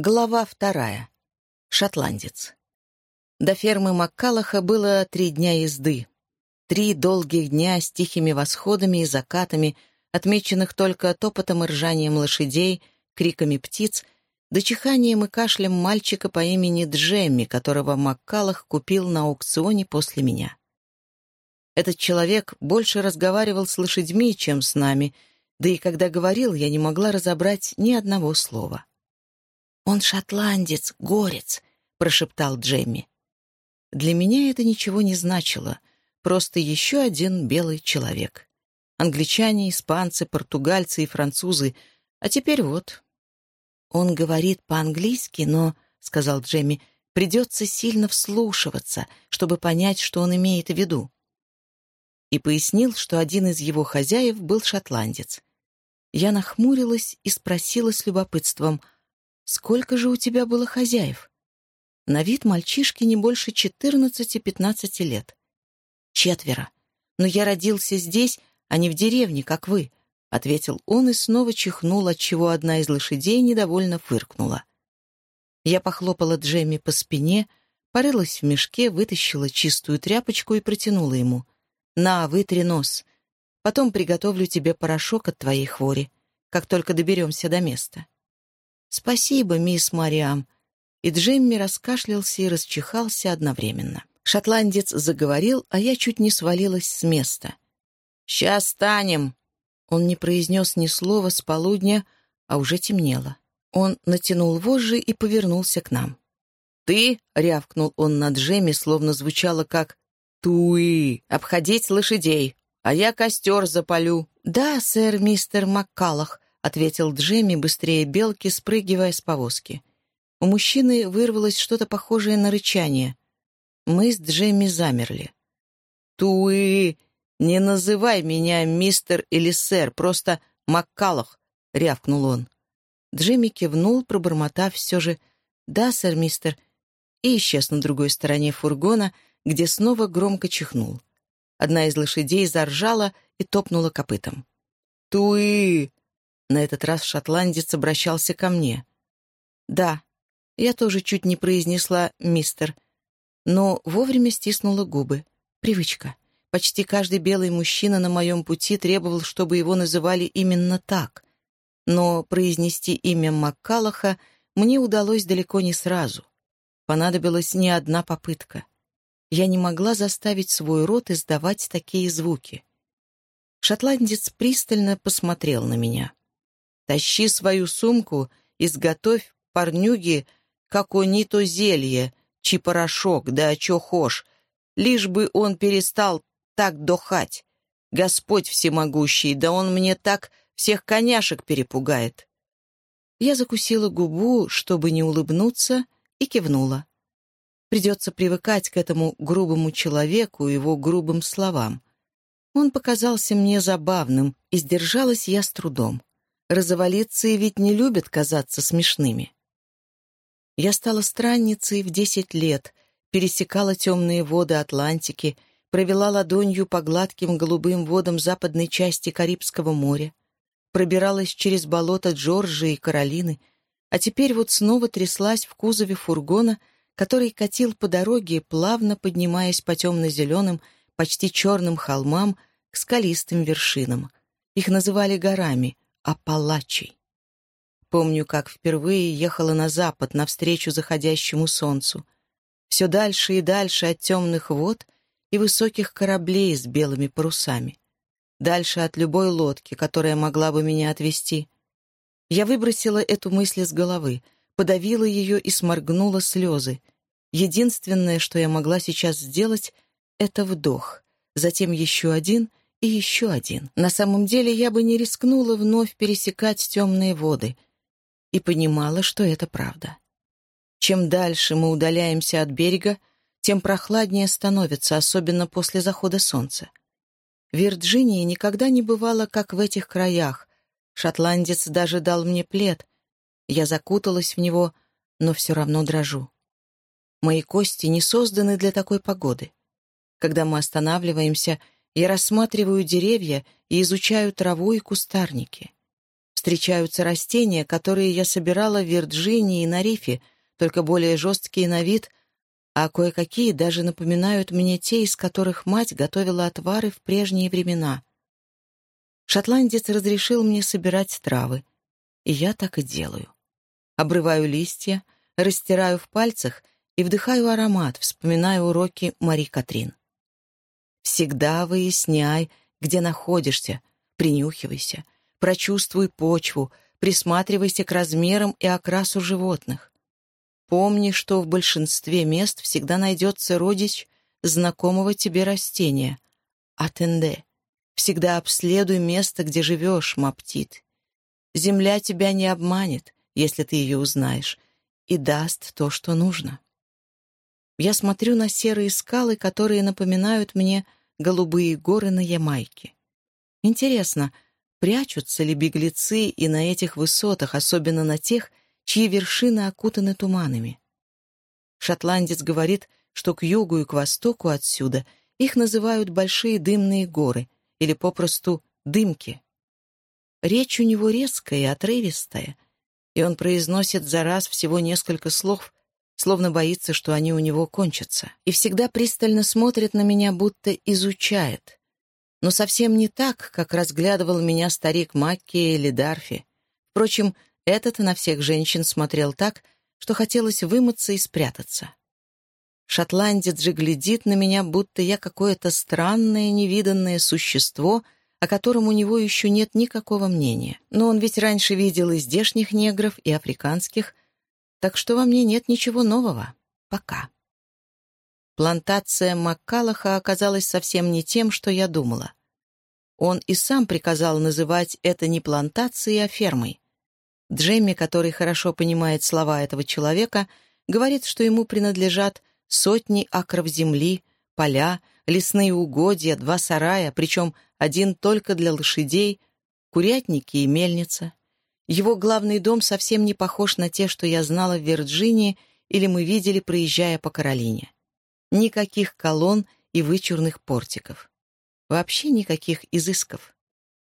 Глава вторая. Шотландец. До фермы Маккалаха было три дня езды. Три долгих дня с тихими восходами и закатами, отмеченных только топотом и ржанием лошадей, криками птиц, да чиханием и кашлем мальчика по имени Джемми, которого Маккалах купил на аукционе после меня. Этот человек больше разговаривал с лошадьми, чем с нами, да и когда говорил, я не могла разобрать ни одного слова. «Он шотландец, горец», — прошептал Джемми. Для меня это ничего не значило, просто еще один белый человек. Англичане, испанцы, португальцы и французы, а теперь вот. «Он говорит по-английски, но», — сказал Джемми, — «придется сильно вслушиваться, чтобы понять, что он имеет в виду». И пояснил, что один из его хозяев был шотландец. Я нахмурилась и спросила с любопытством — Сколько же у тебя было хозяев? На вид мальчишки не больше четырнадцати-пятнадцати лет. Четверо. Но я родился здесь, а не в деревне, как вы, — ответил он и снова чихнул, отчего одна из лошадей недовольно фыркнула. Я похлопала Джемми по спине, порылась в мешке, вытащила чистую тряпочку и протянула ему. «На, вытри нос. Потом приготовлю тебе порошок от твоей хвори, как только доберемся до места». «Спасибо, мисс Мариам». И Джемми раскашлялся и расчихался одновременно. Шотландец заговорил, а я чуть не свалилась с места. «Сейчас станем!» Он не произнес ни слова с полудня, а уже темнело. Он натянул вожжи и повернулся к нам. «Ты?» — рявкнул он на Джемми, словно звучало как «Туи! Обходить лошадей! А я костер запалю!» «Да, сэр, мистер Маккалах», — ответил Джемми быстрее белки, спрыгивая с повозки. У мужчины вырвалось что-то похожее на рычание. Мы с Джемми замерли. «Туи! Не называй меня мистер или сэр, просто Маккалах!» — рявкнул он. Джемми кивнул, пробормотав все же «Да, сэр, мистер», и исчез на другой стороне фургона, где снова громко чихнул. Одна из лошадей заржала и топнула копытом. «Туи! На этот раз шотландец обращался ко мне. «Да, я тоже чуть не произнесла «мистер», но вовремя стиснула губы. Привычка. Почти каждый белый мужчина на моем пути требовал, чтобы его называли именно так. Но произнести имя Маккалаха мне удалось далеко не сразу. Понадобилась не одна попытка. Я не могла заставить свой рот издавать такие звуки. Шотландец пристально посмотрел на меня. Тащи свою сумку, изготовь парнюги, как они то зелье, чи порошок, да чё хошь, лишь бы он перестал так дохать. Господь всемогущий, да он мне так всех коняшек перепугает. Я закусила губу, чтобы не улыбнуться, и кивнула. Придется привыкать к этому грубому человеку и его грубым словам. Он показался мне забавным, и сдержалась я с трудом. Розоволицые ведь не любят казаться смешными. Я стала странницей в десять лет, пересекала темные воды Атлантики, провела ладонью по гладким голубым водам западной части Карибского моря, пробиралась через болото Джорджии и Каролины, а теперь вот снова тряслась в кузове фургона, который катил по дороге, плавно поднимаясь по темно-зеленым, почти черным холмам к скалистым вершинам. Их называли горами — Апалачей. Помню, как впервые ехала на запад навстречу заходящему солнцу. Все дальше и дальше от темных вод и высоких кораблей с белыми парусами. Дальше от любой лодки, которая могла бы меня отвезти. Я выбросила эту мысль из головы, подавила ее и сморгнула слезы. Единственное, что я могла сейчас сделать, — это вдох, затем еще один и еще один. На самом деле я бы не рискнула вновь пересекать темные воды и понимала, что это правда. Чем дальше мы удаляемся от берега, тем прохладнее становится, особенно после захода солнца. В Вирджинии никогда не бывало, как в этих краях. Шотландец даже дал мне плед. Я закуталась в него, но все равно дрожу. Мои кости не созданы для такой погоды. Когда мы останавливаемся — я рассматриваю деревья и изучаю траву и кустарники. Встречаются растения, которые я собирала в Вирджинии и на рифе, только более жесткие на вид, а кое-какие даже напоминают мне те, из которых мать готовила отвары в прежние времена. Шотландец разрешил мне собирать травы, и я так и делаю. Обрываю листья, растираю в пальцах и вдыхаю аромат, вспоминая уроки Мари Катрин. Всегда выясняй, где находишься, принюхивайся, прочувствуй почву, присматривайся к размерам и окрасу животных. Помни, что в большинстве мест всегда найдется родич знакомого тебе растения. Атенде. Всегда обследуй место, где живешь, Маптит. Земля тебя не обманет, если ты ее узнаешь, и даст то, что нужно. Я смотрю на серые скалы, которые напоминают мне голубые горы на Ямайке. Интересно, прячутся ли беглецы и на этих высотах, особенно на тех, чьи вершины окутаны туманами? Шотландец говорит, что к югу и к востоку отсюда их называют большие дымные горы или попросту дымки. Речь у него резкая и отрывистая, и он произносит за раз всего несколько слов, словно боится, что они у него кончатся, и всегда пристально смотрит на меня, будто изучает. Но совсем не так, как разглядывал меня старик Макки или Дарфи. Впрочем, этот на всех женщин смотрел так, что хотелось вымыться и спрятаться. Шотландец же глядит на меня, будто я какое-то странное, невиданное существо, о котором у него еще нет никакого мнения. Но он ведь раньше видел и здешних негров, и африканских, так что во мне нет ничего нового. Пока. Плантация Маккалаха оказалась совсем не тем, что я думала. Он и сам приказал называть это не плантацией, а фермой. Джемми, который хорошо понимает слова этого человека, говорит, что ему принадлежат сотни акров земли, поля, лесные угодья, два сарая, причем один только для лошадей, курятники и мельница. Его главный дом совсем не похож на те, что я знала в Вирджинии или мы видели, проезжая по Каролине. Никаких колонн и вычурных портиков. Вообще никаких изысков.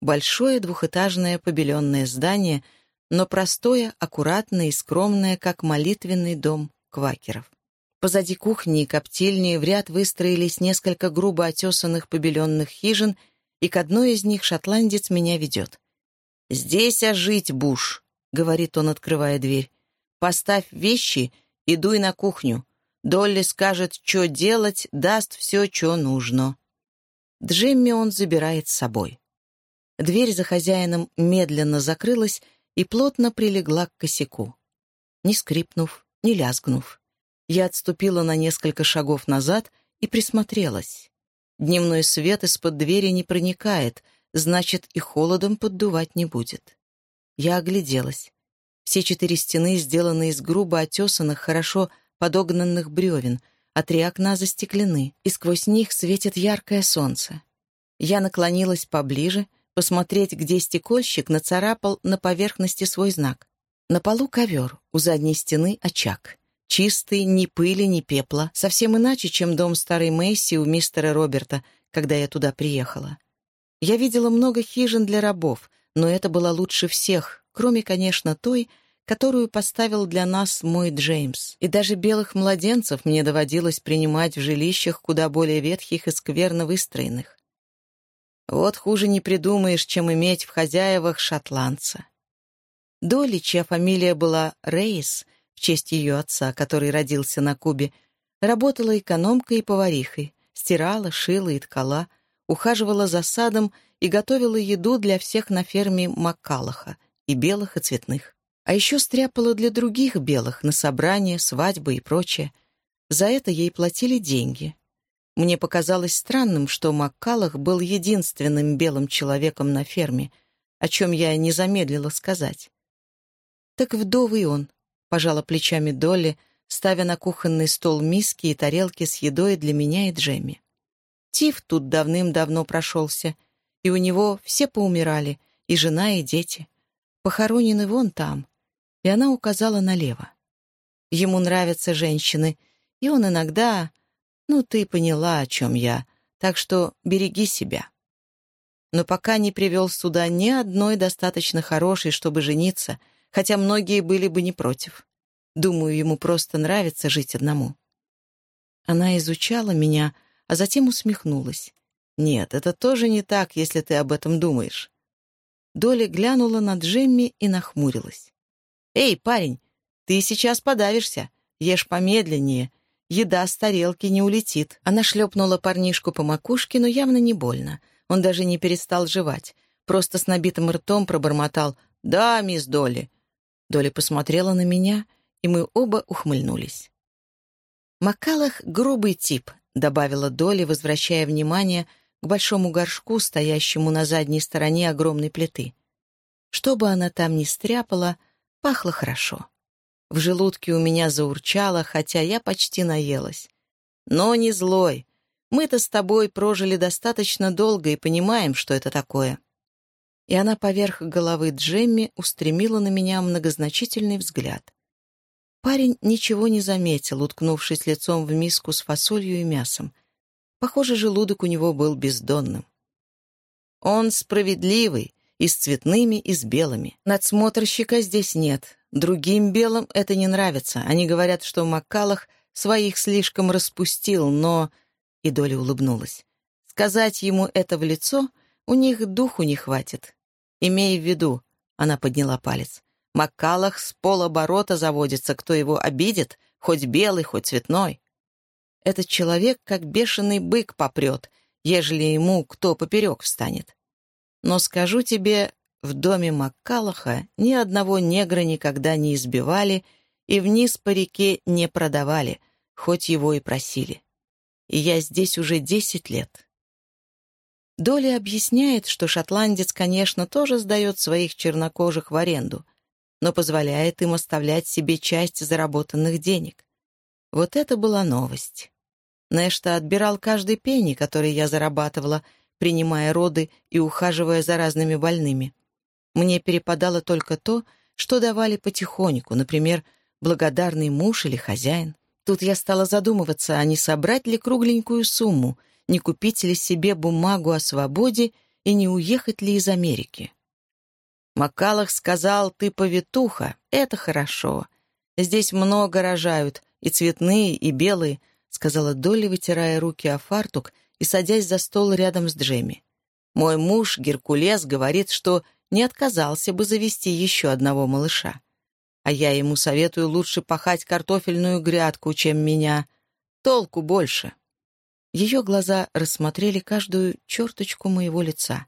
Большое двухэтажное побеленное здание, но простое, аккуратное и скромное, как молитвенный дом квакеров. Позади кухни и коптильни в ряд выстроились несколько грубо отесанных побеленных хижин, и к одной из них шотландец меня ведет. «Здесь ожить, Буш», — говорит он, открывая дверь. «Поставь вещи и дуй на кухню. Долли скажет, что делать, даст все, что нужно». Джемми он забирает с собой. Дверь за хозяином медленно закрылась и плотно прилегла к косяку. Не скрипнув, не лязгнув. Я отступила на несколько шагов назад и присмотрелась. Дневной свет из-под двери не проникает — значит, и холодом поддувать не будет. Я огляделась. Все четыре стены сделаны из грубо отесанных, хорошо подогнанных бревен, а три окна застеклены, и сквозь них светит яркое солнце. Я наклонилась поближе, посмотреть, где стекольщик нацарапал на поверхности свой знак. На полу ковер, у задней стены очаг. Чистый, ни пыли, ни пепла, совсем иначе, чем дом старой Мэйси у мистера Роберта, когда я туда приехала. Я видела много хижин для рабов, но это была лучше всех, кроме, конечно, той, которую поставил для нас мой Джеймс. И даже белых младенцев мне доводилось принимать в жилищах куда более ветхих и скверно выстроенных. Вот хуже не придумаешь, чем иметь в хозяевах шотландца. Долли, чья фамилия была Рейс, в честь ее отца, который родился на Кубе, работала экономкой и поварихой, стирала, шила и ткала — ухаживала за садом и готовила еду для всех на ферме Маккалаха, и белых, и цветных. А еще стряпала для других белых на собрания, свадьбы и прочее. За это ей платили деньги. Мне показалось странным, что Маккалах был единственным белым человеком на ферме, о чем я не замедлила сказать. «Так вдовый он», — пожала плечами Долли, ставя на кухонный стол миски и тарелки с едой для меня и Джемми. Тиф тут давным-давно прошелся, и у него все поумирали, и жена, и дети. Похоронены вон там. И она указала налево. Ему нравятся женщины, и он иногда... Ну, ты поняла, о чем я, так что береги себя. но пока не привел сюда ни одной достаточно хорошей, чтобы жениться, хотя многие были бы не против. Думаю, ему просто нравится жить одному. Она изучала меня, а затем усмехнулась. «Нет, это тоже не так, если ты об этом думаешь». Доля глянула на Джемми и нахмурилась. «Эй, парень, ты сейчас подавишься. Ешь помедленнее. Еда с тарелки не улетит». Она шлепнула парнишку по макушке, но явно не больно. Он даже не перестал жевать. Просто с набитым ртом пробормотал «Да, мисс Долли». Доля посмотрела на меня, и мы оба ухмыльнулись. «Макалах — грубый тип», — добавила Доля, возвращая внимание к большому горшку, стоящему на задней стороне огромной плиты. Что бы она там ни стряпала, пахло хорошо. В желудке у меня заурчало, хотя я почти наелась. Но не злой. Мы-то с тобой прожили достаточно долго и понимаем, что это такое». И она поверх головы Джемми устремила на меня многозначительный взгляд. Парень ничего не заметил, уткнувшись лицом в миску с фасолью и мясом. Похоже, желудок у него был бездонным. «Он справедливый, и с цветными, и с белыми. Надсмотрщика здесь нет. Другим белым это не нравится. Они говорят, что Маккалах своих слишком распустил, но и Доля улыбнулась. «Сказать ему это в лицо у них духу не хватит. Имей в виду», — она подняла палец, «Маккалах с полоборота заводится, кто его обидит, хоть белый, хоть цветной. Этот человек как бешеный бык попрет, ежели ему кто поперек встанет. Но скажу тебе, в доме Маккалаха ни одного негра никогда не избивали и вниз по реке не продавали, хоть его и просили и я здесь уже десять лет. Доля объясняет, что шотландец, конечно, тоже сдает своих чернокожих в аренду, но позволяет им оставлять себе часть заработанных денег. Вот это была новость. Нэшта отбирал каждый пенни, который я зарабатывала, принимая роды и ухаживая за разными больными. Мне перепадало только то, что давали потихоньку, например, благодарный муж или хозяин. Тут я стала задумываться, а не собрать ли кругленькую сумму, не купить ли себе бумагу о свободе и не уехать ли из Америки. Макалах сказал, ты повитуха, это хорошо. Здесь много рожают, и цветные, и белые, сказала Долли, вытирая руки о фартук и садясь за стол рядом с Джемми. Мой муж, Геркулес, говорит, что не отказался бы завести еще одного малыша. А я ему советую лучше пахать картофельную грядку, чем меня. Толку больше. Ее глаза рассмотрели каждую черточку моего лица.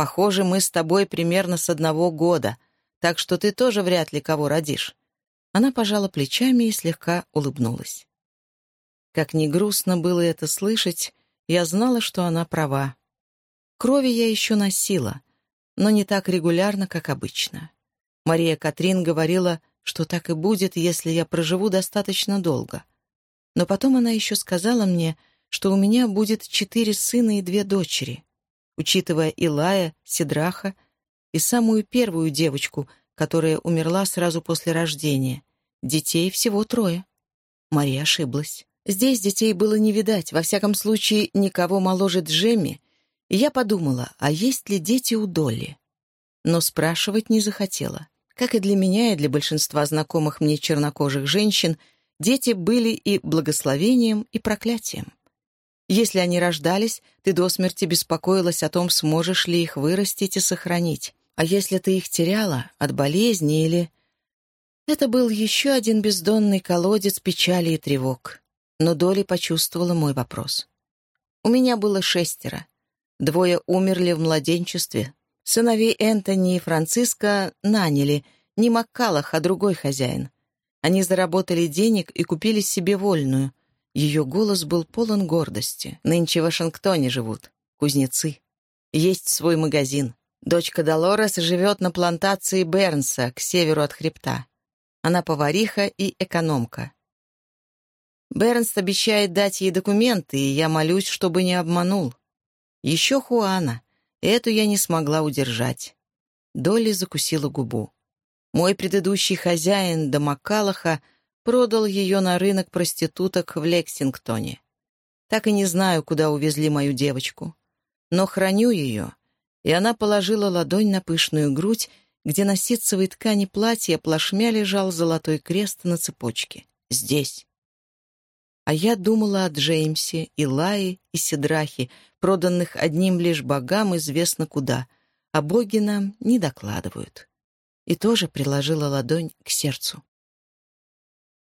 Похоже, мы с тобой примерно с одного года, так что ты тоже вряд ли кого родишь. Она пожала плечами и слегка улыбнулась. Как ни грустно было это слышать, я знала, что она права. Крови я еще носила, но не так регулярно, как обычно. Мария Катрин говорила, что так и будет, если я проживу достаточно долго. Но потом она еще сказала мне, что у меня будет четыре сына и две дочери, учитывая Илая, Сидраха и самую первую девочку, которая умерла сразу после рождения. Детей всего трое. Мария ошиблась. Здесь детей было не видать, во всяком случае, никого моложе Джемми, и я подумала, а есть ли дети у Долли? Но спрашивать не захотела. Как и для меня, и для большинства знакомых мне чернокожих женщин, дети были и благословением, и проклятием. Если они рождались, ты до смерти беспокоилась о том, сможешь ли их вырастить и сохранить. А если ты их теряла от болезни или... Это был еще один бездонный колодец печали и тревог. Но Доли почувствовала мой вопрос. У меня было шестеро. Двое умерли в младенчестве, Сыновей Энтони и Франциска наняли, не Маккалах, а другой хозяин. Они заработали денег и купили себе вольную. Ее голос был полон гордости. Нынче в Вашингтоне живут. Кузнецы. Есть свой магазин. Дочка Долорес живет на плантации Бернса, к северу от хребта. Она повариха и экономка. Бернс обещает дать ей документы, и я молюсь, чтобы не обманул. Еще Хуана. Эту я не смогла удержать. Долли закусила губу. Мой предыдущий хозяин до Маккалаха продал ее на рынок проституток в Лексингтоне. Так и не знаю, куда увезли мою девочку. Но храню ее, И она положила ладонь на пышную грудь, где на ситцевой ткани платья плашмя лежал золотой крест на цепочке. Здесь. А я думала о Джеймсе, Илае и Сидрахе, проданных одним лишь богам известно куда, а боги нам не докладывают. И тоже приложила ладонь к сердцу.